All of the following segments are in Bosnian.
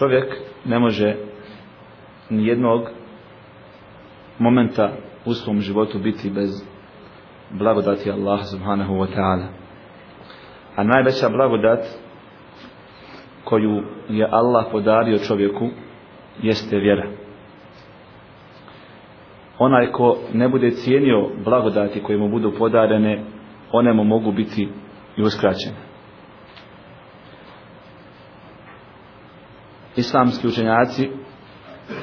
Čovjek ne može ni jednog momenta u svom životu biti bez blagodati Allah subhanahu wa ta'ala. A najveća blagodat koju je Allah podario čovjeku jeste vjera. Onaj ko ne bude cijenio blagodati koje mu budu podarene, one mu mogu biti i uskraćene. Islamski učenjaci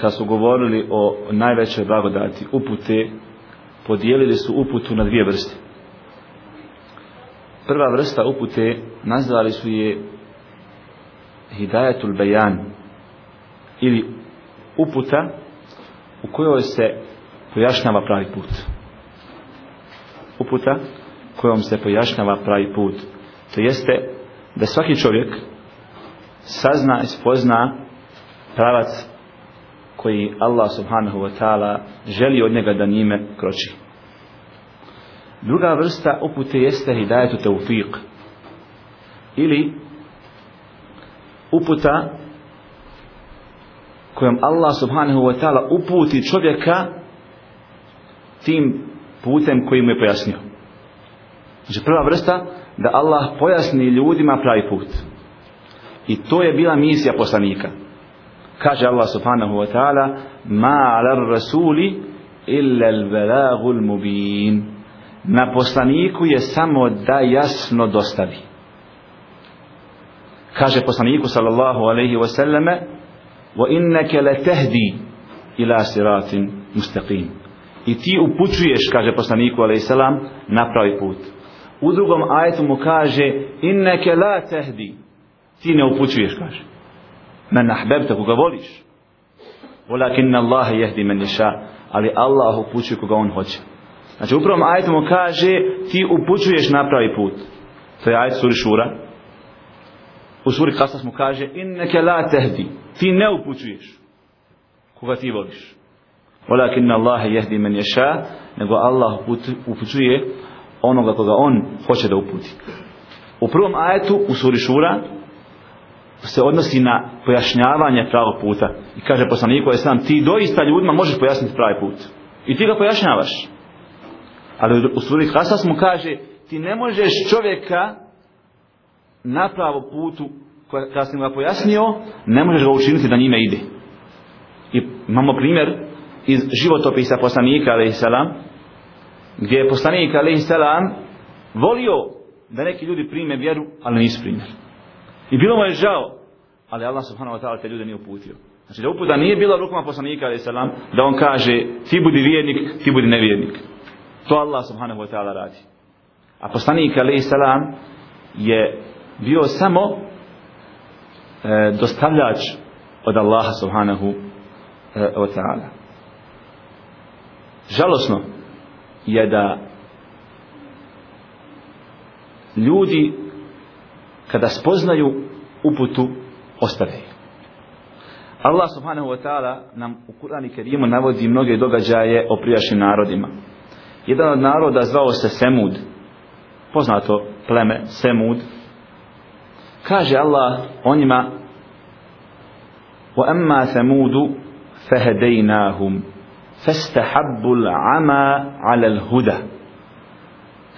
kad su govorili o najvećoj blagodati upute podijelili su uputu na dvije vrste. Prva vrsta upute nazvali su je hidayatul bayan ili uputa u kojoj se pojašnjava pravi put. Uputa kojom se pojašnjava pravi put. To jeste da svaki čovjek sazna i spozna pravac koji Allah subhanahu wa ta'ala želi od njega da njime kroči. Druga vrsta upute jeste hidajetu teufiq ili uputa kojom Allah subhanahu wa ta'ala uputi čovjeka tim putem koji mu je pojasnio. Znači prva vrsta da Allah pojasni ljudima pravi put. I to je bila misija poslanika. Kaže Allah subhanahu wa ta'ala Ma ala rasuli illa al-balagul mubin Na poslaniku je samo da jasno dostavi. Kaže poslaniku sallallahu alaihi wa sallame Wa inneke le tehdi ila siratin mustaqim. I ti upućuješ, kaže poslaniku alaihi salam, na pravi put. U drugom ajetu mu kaže inneke la tehdi ti ne upućuješ, kaže. Men ahbebte koga voliš. Walakin Allahe jehdi men ješa. Ali Allah upućuje koga on hoće. Znači upravo ajet mu kaže ti upućuješ na pravi put. To je ajet suri šura. U suri kasas mu kaže inneke la tehdi. Ti ne upućuješ koga ti voliš. Walakin Allah jehdi men ješa. Nego Allah upućuje onoga koga on hoće da uputi. U prvom ajetu u suri šura se odnosi na pojašnjavanje pravog puta. I kaže poslaniku je sam, ti doista ljudima možeš pojasniti pravi put. I ti ga pojašnjavaš. Ali u suri Kasas mu kaže, ti ne možeš čovjeka na pravo putu, kada sam ga pojasnio, ne možeš ga učiniti da njime ide. I imamo primjer iz životopisa poslanika, a.s. gdje je poslanik, a.s. volio da neki ljudi prime vjeru, ali nisu primjer. I bilo mu je žao, ali Allah subhanahu wa ta'ala te ljude nije uputio. Znači da uputa nije bila rukama poslanika alaih salam, da on kaže ti budi vjernik, ti budi nevjernik. To Allah subhanahu wa ta'ala radi. A poslanik alaih salam je bio samo e, dostavljač od Allaha subhanahu e, wa ta'ala. Žalosno je da ljudi kada spoznaju uputu ostave. Allah subhanahu wa ta'ala nam u Kur'ani Kerimu navodi mnoge događaje o prijašnjim narodima. Jedan od naroda zvao se Semud. Poznato pleme Semud. Kaže Allah o njima وَأَمَّا ثَمُودُ فَهَدَيْنَاهُمْ فَاسْتَحَبُّ الْعَمَا عَلَى الْهُدَى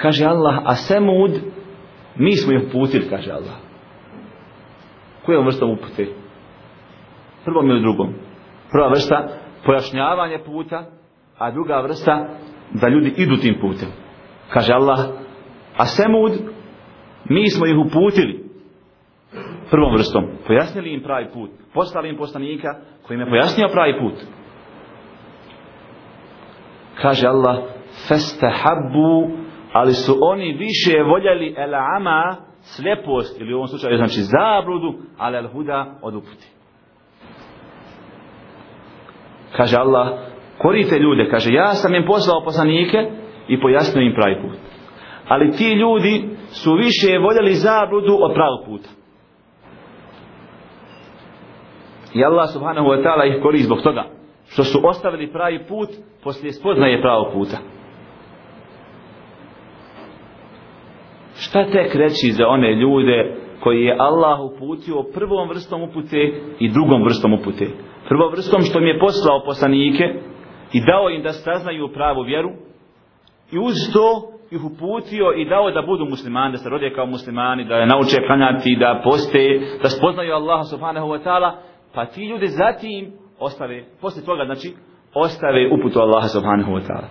Kaže Allah, a Semud mi smo ih putili, kaže Allah. Koja je vrsta upute? Prvom ili drugom? Prva vrsta pojašnjavanje puta, a druga vrsta da ljudi idu tim putem. Kaže Allah, a Semud, mi smo ih uputili prvom vrstom. Pojasnili im pravi put. Poslali im poslanika koji im je pojasnio pravi put. Kaže Allah, festahabbu ali su oni više voljeli el ama slepost ili u ovom slučaju znači zabludu, ali al huda od uputi. Kaže Allah, korite ljude, kaže ja sam im poslao poslanike i pojasnio im pravi put. Ali ti ljudi su više voljeli zabludu od pravog puta. I Allah subhanahu wa ta'ala ih kori zbog toga što su ostavili pravi put poslije spoznaje pravog puta. Šta tek reći za one ljude koji je Allah uputio prvom vrstom upute i drugom vrstom upute? Prvom vrstom što mi je poslao poslanike i dao im da saznaju pravu vjeru i uz to ih uputio i dao da budu muslimani, da se rode kao muslimani, da je nauče klanjati, da poste, da spoznaju Allaha subhanahu wa ta'ala, pa ti ljudi zatim ostave, posle toga znači, ostave uputu Allaha subhanahu wa ta'ala.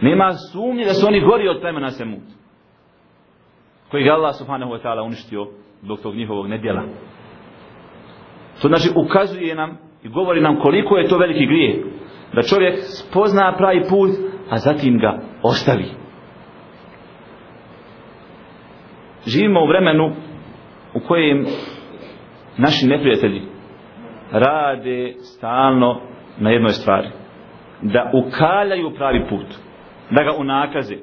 Nema sumnje da su oni gori od plemena Semud koji ga Allah subhanahu wa ta'ala uništio zbog tog njihovog nedjela. To znači ukazuje nam i govori nam koliko je to veliki grije. Da čovjek spozna pravi put, a zatim ga ostavi. Živimo u vremenu u kojem naši neprijatelji rade stalno na jednoj stvari. Da ukaljaju pravi put. Da ga unakaze.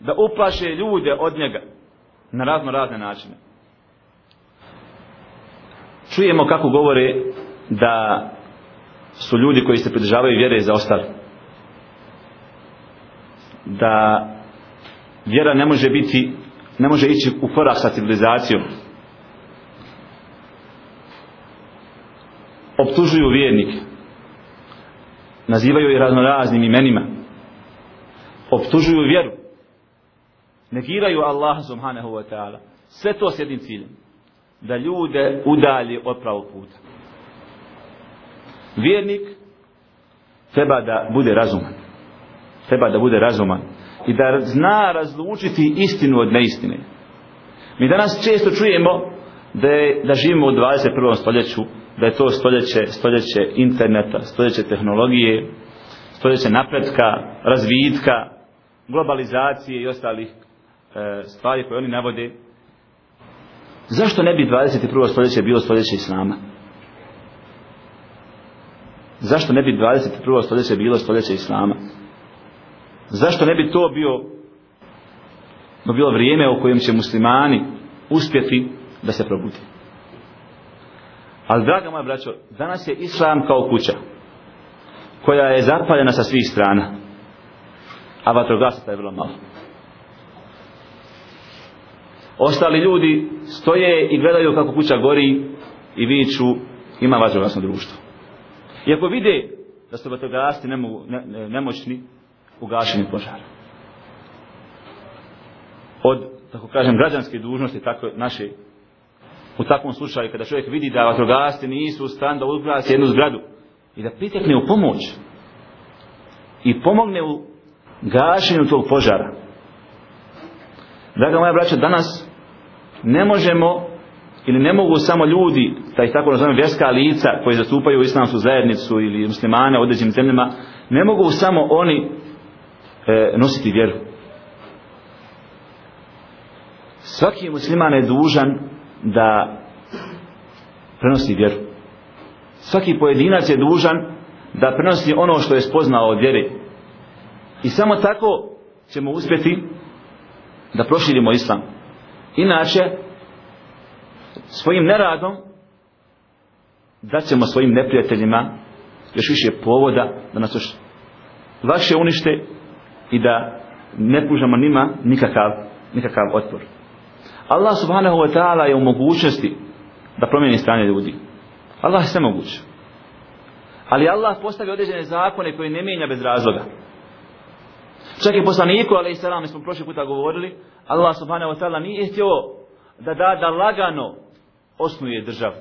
Da uplaše ljude od njega na razno razne načine. Čujemo kako govore da su ljudi koji se pridržavaju vjere za ostali. Da vjera ne može biti, ne može ići u korak sa civilizacijom. Optužuju vjernike. Nazivaju ih raznoraznim imenima. Optužuju vjeru negiraju Allah subhanahu wa ta'ala. Sve to s jednim ciljem. Da ljude udalje od pravog puta. Vjernik treba da bude razuman. Treba da bude razuman. I da zna razlučiti istinu od neistine. Mi danas često čujemo da, je, da živimo u 21. stoljeću, da je to stoljeće, stoljeće interneta, stoljeće tehnologije, stoljeće napretka, razvitka, globalizacije i ostalih E, stvari koje oni navode zašto ne bi 21. stoljeće bilo stoljeće Islama zašto ne bi 21. stoljeće bilo stoljeće Islama zašto ne bi to bio no bilo vrijeme u kojem će muslimani uspjeti da se probudi ali draga moja braćo danas je Islam kao kuća koja je zapaljena sa svih strana a vatrogasata je vrlo malo Ostali ljudi stoje i gledaju kako kuća gori i viču ima vatrogasno društvo. Iako vide da su vatrogasci nemo, ne, ne, nemoćni u gašenju požara. Od, tako kažem, građanske dužnosti tako naše u takvom slučaju kada čovjek vidi da vatrogasci nisu u stan da uzgrasi jednu zgradu i da pritekne u pomoć i pomogne u gašenju tog požara. Draga moja braća, danas ne možemo ili ne mogu samo ljudi, taj tako nazovem vjerska lica koji zastupaju islamsku zajednicu ili muslimane u određenim zemljama, ne mogu samo oni e, nositi vjeru. Svaki musliman je dužan da prenosi vjeru. Svaki pojedinac je dužan da prenosi ono što je spoznao od vjere. I samo tako ćemo uspjeti da proširimo islam. Inače, svojim neradom da ćemo svojim neprijateljima još više povoda da nas još lakše unište i da ne pružamo nima nikakav, nikakav otpor. Allah subhanahu wa ta'ala je u mogućnosti da promijeni stanje ljudi. Allah je sve moguće. Ali Allah postavio određene zakone koje ne mijenja bez razloga. Čak i poslaniku, ali i salam, smo prošli puta govorili, Allah subhanahu wa ta'ala nije htio da da da lagano osnuje državu.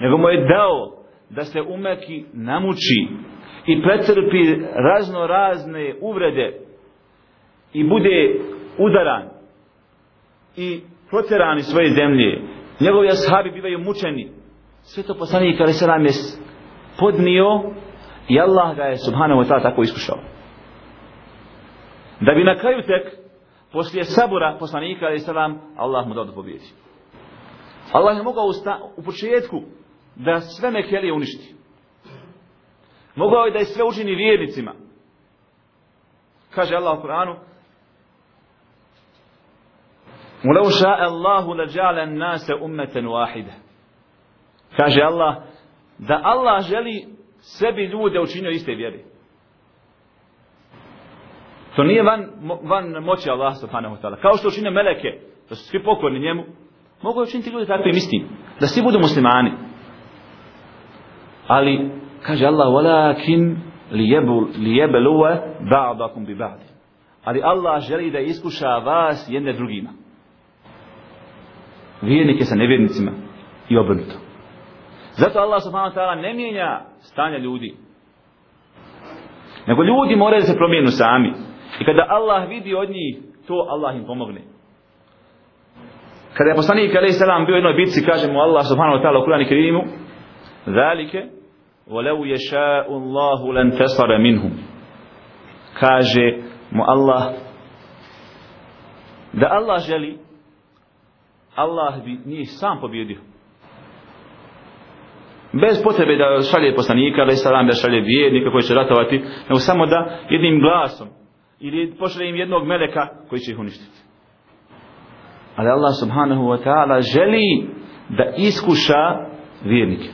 Nego mu je dao da se umeki namuči i pretrpi razno razne uvrede i bude udaran i proteran iz svoje zemlje. Njegovi ashabi bivaju mučeni. Sve to poslanik ali salam je podnio i Allah ga je subhanahu wa ta'ala tako iskušao. Da bi na kraju tek poslije sabura poslanika alaih salam, Allah mu dao da pobjedi. Allah je mogao u početku da sve Mekelije uništi. Mogao je da je sve učini vjernicima. Kaže Allah u Kur'anu, وَلَوْ شَاءَ اللَّهُ لَجَعَلَ النَّاسَ أُمَّةً وَاحِدًا Kaže Allah, da Allah želi sebi ljude učinio iste vjeri. To nije van, van moći Allah subhanahu wa ta'ala. Kao što učine meleke, da su svi pokorni njemu, mogu učiniti ljudi takvim istim. Da svi budu muslimani. Ali, kaže Allah, walakin lijebeluve ba'dakum bi ba'di. Ali Allah želi da iskuša vas jedne drugima. Vjernike sa nevjernicima i obrnuto. Zato Allah subhanahu wa ta'ala ne mijenja stanja ljudi. Nego ljudi moraju da se promijenu sami. I kada Allah vidi od njih, to Allah im pomogne. Kada je poslanik alaih salam bio u jednoj bitci, kaže mu Allah subhanahu wa ta'ala u Kur'an i Kerimu, Zalike, وَلَوْ يَشَاءُ اللَّهُ لَنْ تَصَرَ مِنْهُمْ Kaže mu Allah, da Allah želi, Allah bi njih sam pobjedio. Bez potrebe da šalje poslanika, da salam, da šalje vjernika koji će ratovati, nego samo da jednim glasom ili pošalje im jednog meleka koji će ih uništiti. Ali Allah subhanahu wa ta'ala želi da iskuša vjernike.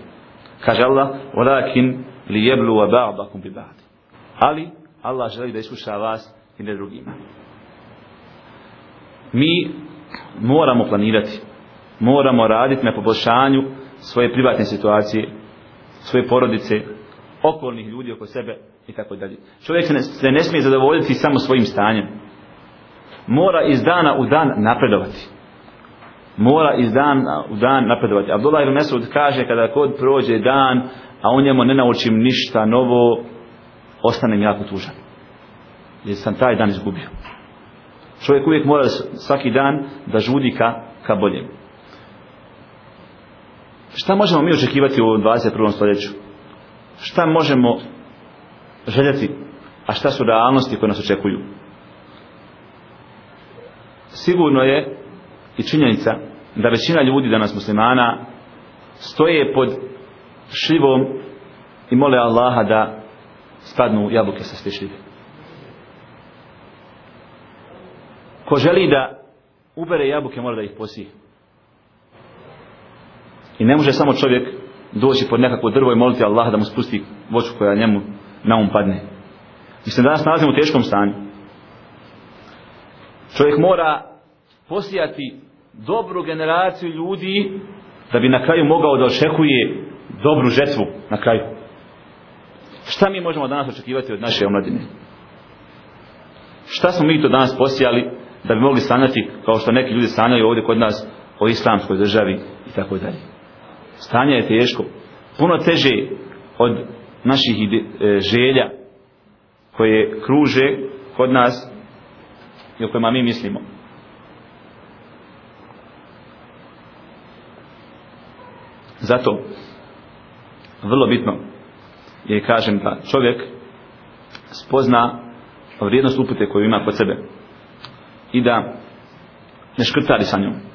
Kaže Allah, وَلَكِنْ لِيَبْلُوَ بَعْضَكُمْ بِبَعْدِ Ali Allah želi da iskuša vas i ne drugima. Mi moramo planirati, moramo raditi na poboljšanju svoje privatne situacije, svoje porodice, okolnih ljudi oko sebe i tako dalje. Čovjek se ne, smije zadovoljiti samo svojim stanjem. Mora iz dana u dan napredovati. Mora iz dana u dan napredovati. Abdullah ibn Mesud kaže kada kod prođe dan, a u njemu ne naučim ništa novo, ostanem jako tužan. Jer sam taj dan izgubio. Čovjek uvijek mora svaki dan da žudi ka, ka boljem. Šta možemo mi očekivati u 21. stoljeću? Šta možemo željeti, a šta su realnosti koje nas očekuju? Sigurno je i činjenica da većina ljudi danas muslimana stoje pod šljivom i mole Allaha da spadnu jabuke sa stišljive. Ko želi da ubere jabuke mora da ih posije. I ne može samo čovjek doći pod nekakvo drvo i moliti Allah da mu spusti voću koja njemu na um padne. Mi se danas nalazimo u teškom stanju. Čovjek mora posijati dobru generaciju ljudi da bi na kraju mogao da očekuje dobru žetvu na kraju. Šta mi možemo danas očekivati od naše omladine? Šta smo mi to danas posijali da bi mogli sanjati kao što neki ljudi sanjaju ovdje kod nas o islamskoj državi i tako dalje. Stanje je teško. Puno teže od naših ide, e, želja koje kruže kod nas i o kojima mi mislimo. Zato vrlo bitno je kažem da čovjek spozna vrijednost upute koju ima kod sebe i da ne škrtari sa njom.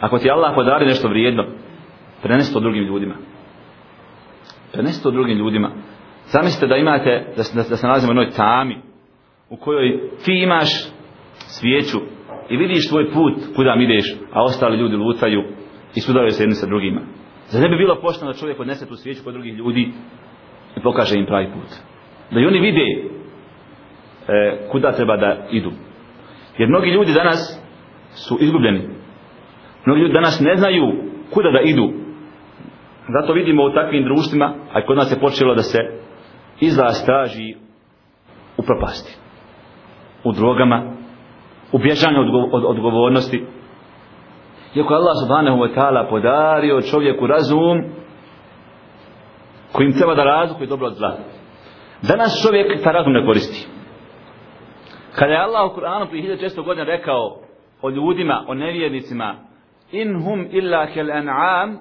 Ako ti Allah podari nešto vrijedno, prenesi to drugim ljudima. Prenesi to drugim ljudima. Zamislite da imate, da se, da se nalazimo u jednoj tami u kojoj ti imaš svijeću i vidiš tvoj put kuda mi ideš, a ostali ljudi lutaju i sudaraju se jedni sa drugima. Za ne bi bilo pošteno da čovjek odnese tu svijeću kod drugih ljudi i pokaže im pravi put. Da i oni vide e, kuda treba da idu. Jer mnogi ljudi danas su izgubljeni. Mnogi ljudi danas ne znaju kuda da idu. Zato vidimo u takvim društvima, a kod nas je počelo da se izlaz traži u propasti. U drogama, u bježanju od, od odgovornosti. Iako Allah subhanahu wa ta'ala podario čovjeku razum kojim treba da razlikuje dobro od zla. Danas čovjek ta razum ne koristi. Kada je Allah u Kur'anu prije 1600 godina rekao o ljudima, o nevjernicima, in hum illa kel an'am,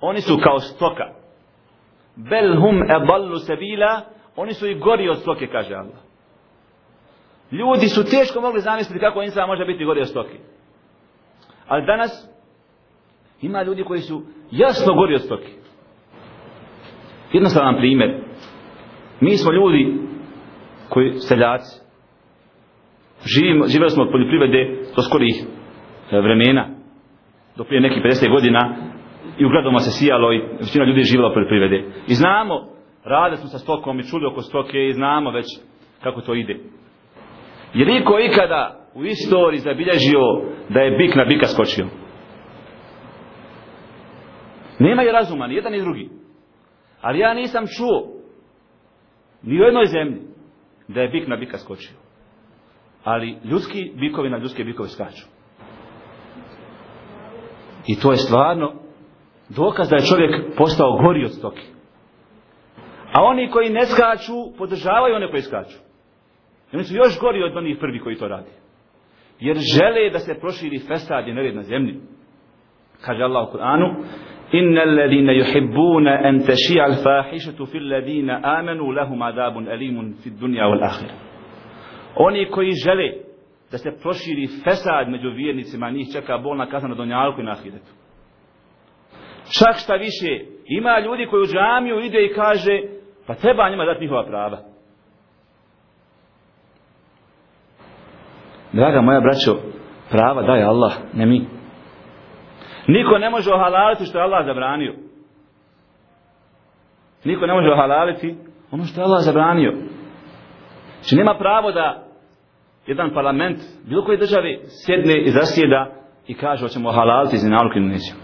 oni su kao stoka. Bel hum eballu sebila, oni su i gori od stoke, kaže Allah. Ljudi su teško mogli zamisliti kako insan može biti gori od stoke. Ali danas ima ljudi koji su jasno gori od stoke. Jednostavan primjer. Mi smo ljudi koji seljaci. Živimo, živjeli smo od poljoprivrede do skorih e, vremena. Do prije nekih 50 godina i u gradoma se sijalo i većina ljudi je živjela poljoprivrede. I znamo, rade smo sa stokom i čuli oko stoke i znamo već kako to ide. Je li ko ikada u istoriji zabilježio da je bik na bika skočio? Nema je razuma, ni jedan ni drugi. Ali ja nisam čuo ni u jednoj zemlji da je bik na bika skočio. Ali ljudski bikovi na ljudske bikove skaču. I to je stvarno dokaz da je čovjek postao gori od stoki. A oni koji ne skaču, podržavaju one koji skaču. I oni su još gori od onih prvi koji to radi. Jer žele da se proširi fesad i nered na zemlji. Kaže Allah u Kur'anu, إن الذين يحبون أن تشيع الفاحشة في الذين آمنوا لهم عذاب أليم في الدنيا والآخرة Oni koji žele da se proširi fesad među vjernicima, njih čeka bolna kazna na donjalku i na ahiretu. Čak šta više, ima ljudi koji u džamiju ide i kaže, pa treba njima dati njihova prava. Draga moja braćo, prava daje Allah, ne mi. Niko ne može ohalaliti što je Allah zabranio. Niko ne može ohalaliti ono što je Allah zabranio. Znači nema pravo da jedan parlament, bilo koje države, sjedne i zasjeda i kaže hoćemo halaliti zinaluk ili nećemo.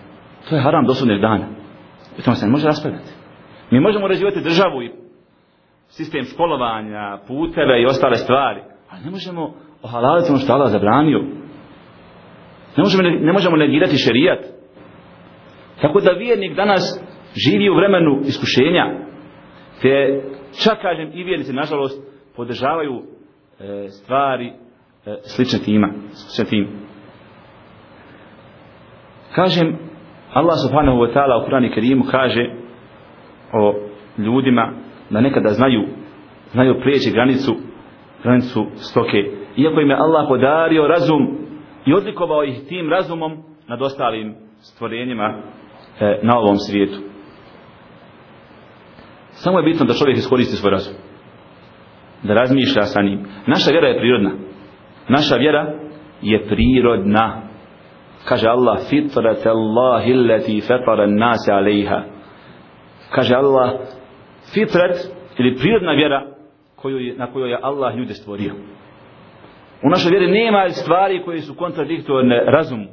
To je haram do sudnjeg dana. I tome se ne može raspravljati. Mi možemo uređivati državu i sistem školovanja, puteve i ostale stvari, ali ne možemo ohalaliti ono što Allah zabranio. Ne možemo, ne možemo negirati šerijat. Tako da vjernik danas živi u vremenu iskušenja, te čak kažem i vjernici, nažalost, podržavaju E, stvari e, slične tima, slične tim. Kažem, Allah subhanahu wa ta'ala u Kur'anu Kerimu kaže o ljudima da nekada znaju znaju prijeći granicu granicu stoke. Iako im je Allah podario razum i odlikovao ih tim razumom nad ostalim stvorenjima e, na ovom svijetu. Samo je bitno da čovjek iskoristi svoj razum. Da razmišlja sa njim. Naša vjera je prirodna. Naša vjera je prirodna. Kaže Allah, fitrat Allahi illati fetara nase alejha. Kaže Allah, fitrat ili prirodna vjera koju je, na kojoj je Allah ljude stvorio. U našoj vjeri nema stvari koje su kontradiktorne razumu.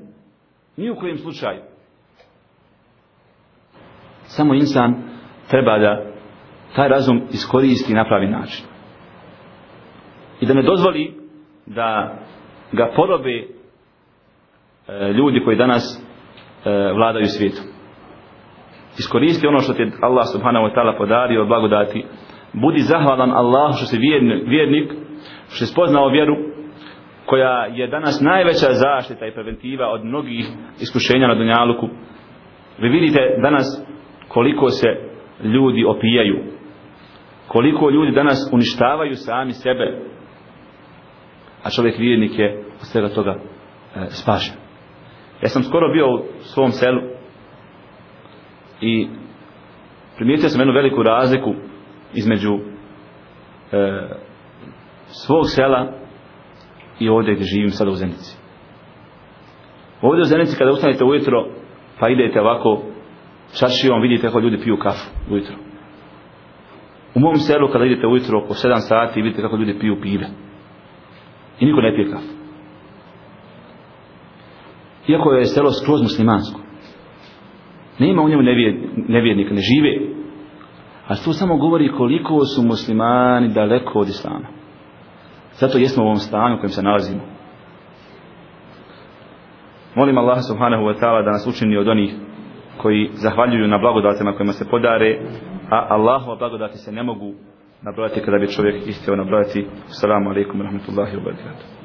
Ni u kojem slučaju samo insan treba da taj razum iskoristi na pravi način. I da ne dozvoli da ga porobe e, ljudi koji danas e, vladaju svijetom. Iskoristi ono što ti Allah subhanahu wa ta'ala podario od blagodati. Budi zahvalan Allahu što si vjernik, vjernik što si spoznao vjeru koja je danas najveća zaštita i preventiva od mnogih iskušenja na Dunjaluku. Vi vidite danas koliko se ljudi opijaju koliko ljudi danas uništavaju sami sebe a čovjek vjernik je od svega toga e, spašen ja sam skoro bio u svom selu i primijetio sam jednu veliku razliku između e, svog sela i ovdje gdje živim sada u Zenici ovdje u Zenici kada ustanete ujutro pa idete ovako čašijom vidite kako ljudi piju kafu ujutro. U mom selu kada idete ujutro oko 7 sati vidite kako ljudi piju pive. I niko ne pije kafu. Iako je selo skroz muslimansko. Ne ima u njemu nevjernika, ne žive. A to samo govori koliko su muslimani daleko od islama. Zato jesmo u ovom stanju u kojem se nalazimo. Molim Allah subhanahu wa ta'ala da nas učini od onih koji zahvaljuju na blagodatima kojima se podare, a Allahova blagodati se ne mogu nabrojati kada bi čovjek istio nabrojati. Assalamu alaikum wa rahmatullahi wa barakatuh.